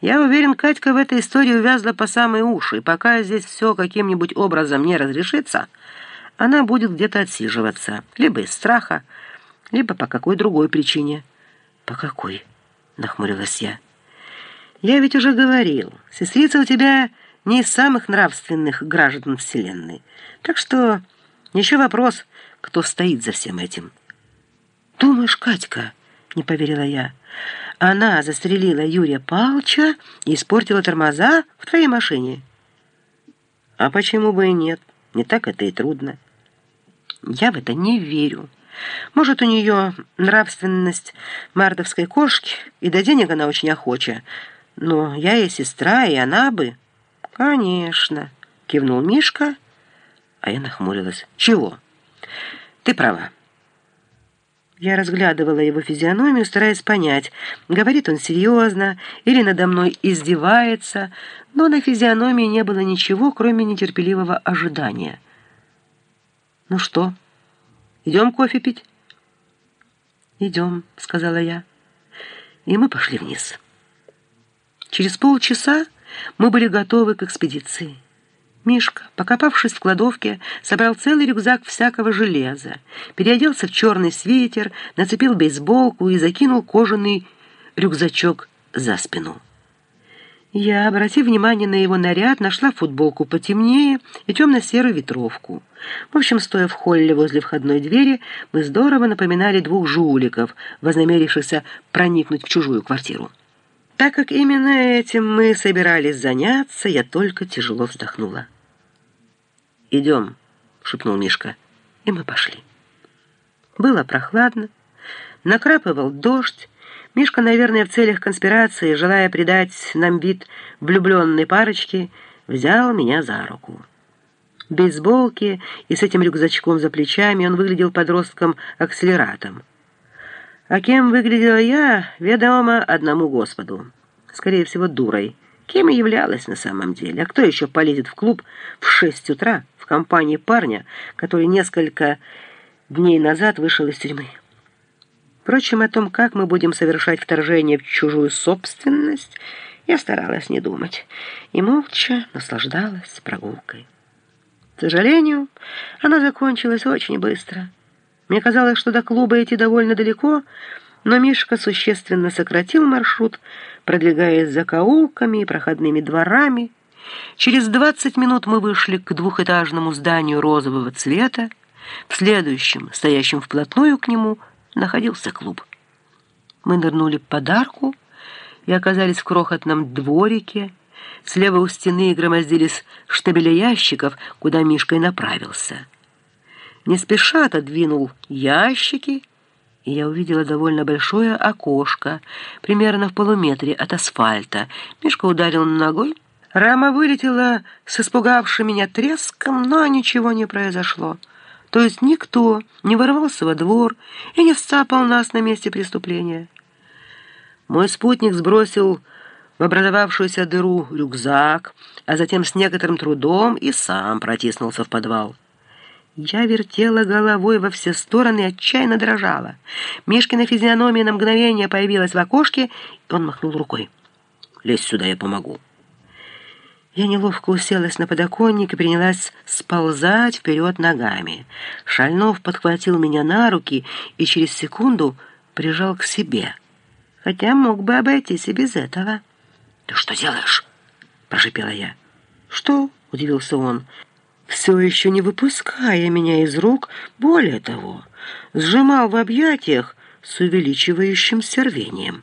Я уверен, Катька в этой истории увязла по самые уши, и пока здесь все каким-нибудь образом не разрешится, она будет где-то отсиживаться, либо из страха, либо по какой другой причине. «По какой?» — нахмурилась я. «Я ведь уже говорил, сестрица у тебя не из самых нравственных граждан Вселенной, так что еще вопрос, кто стоит за всем этим». «Думаешь, Катька?» — не поверила я. «Она застрелила Юрия Павловича и испортила тормоза в твоей машине». «А почему бы и нет? Не так это и трудно». «Я в это не верю». Может, у нее нравственность мардовской кошки, и до денег она очень охоча. Но я ей сестра, и она бы... Конечно, кивнул Мишка, а я нахмурилась. Чего? Ты права. Я разглядывала его физиономию, стараясь понять, говорит он серьезно или надо мной издевается, но на физиономии не было ничего, кроме нетерпеливого ожидания. «Ну что?» Идем кофе пить?» «Идем», — сказала я. И мы пошли вниз. Через полчаса мы были готовы к экспедиции. Мишка, покопавшись в кладовке, собрал целый рюкзак всякого железа, переоделся в черный свитер, нацепил бейсболку и закинул кожаный рюкзачок за спину. Я, обратив внимание на его наряд, нашла футболку потемнее и темно-серую ветровку. В общем, стоя в холле возле входной двери, мы здорово напоминали двух жуликов, вознамерившихся проникнуть в чужую квартиру. Так как именно этим мы собирались заняться, я только тяжело вздохнула. «Идем», — шепнул Мишка, и мы пошли. Было прохладно, накрапывал дождь, Мишка, наверное, в целях конспирации, желая придать нам вид влюбленной парочки, взял меня за руку. Без бейсболке и с этим рюкзачком за плечами он выглядел подростком-акселератом. А кем выглядела я, ведомо одному Господу. Скорее всего, дурой. Кем являлась на самом деле. А кто еще полезет в клуб в шесть утра в компании парня, который несколько дней назад вышел из тюрьмы? Впрочем, о том, как мы будем совершать вторжение в чужую собственность, я старалась не думать и молча наслаждалась прогулкой. К сожалению, она закончилась очень быстро. Мне казалось, что до клуба идти довольно далеко, но Мишка существенно сократил маршрут, продвигаясь закоулками и проходными дворами. Через 20 минут мы вышли к двухэтажному зданию розового цвета, в следующем, стоящем вплотную к нему, находился клуб. Мы нырнули под арку и оказались в крохотном дворике. Слева у стены громоздились штабеля ящиков, куда Мишка и направился. Не спеша отодвинул ящики, и я увидела довольно большое окошко, примерно в полуметре от асфальта. Мишка ударил ногой. Рама вылетела с испугавшим меня треском, но ничего не произошло. То есть никто не ворвался во двор и не сцапал нас на месте преступления. Мой спутник сбросил в образовавшуюся дыру рюкзак, а затем с некоторым трудом и сам протиснулся в подвал. Я вертела головой во все стороны и отчаянно дрожала. Мишкина физиономия на мгновение появилась в окошке, и он махнул рукой. «Лезь сюда, я помогу». Я неловко уселась на подоконник и принялась сползать вперед ногами. Шальнов подхватил меня на руки и через секунду прижал к себе. Хотя мог бы обойтись и без этого. «Ты что делаешь?» – прошипела я. «Что?» – удивился он. «Все еще не выпуская меня из рук, более того, сжимал в объятиях с увеличивающимся рвением».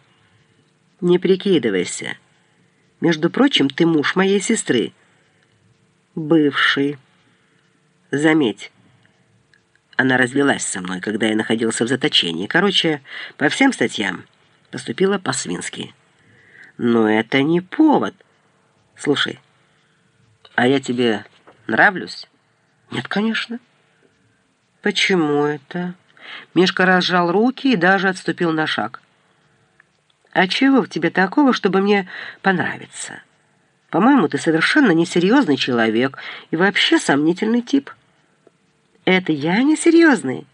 «Не прикидывайся». Между прочим, ты муж моей сестры. Бывший. Заметь, она развелась со мной, когда я находился в заточении. Короче, по всем статьям поступила по-свински. Но это не повод. Слушай, а я тебе нравлюсь? Нет, конечно. Почему это? Мишка разжал руки и даже отступил на шаг. «А чего в тебе такого, чтобы мне понравиться? По-моему, ты совершенно несерьезный человек и вообще сомнительный тип». «Это я несерьезный?»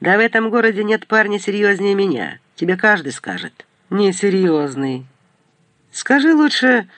«Да в этом городе нет парня серьезнее меня. Тебе каждый скажет». «Несерьезный». Скажи лучше,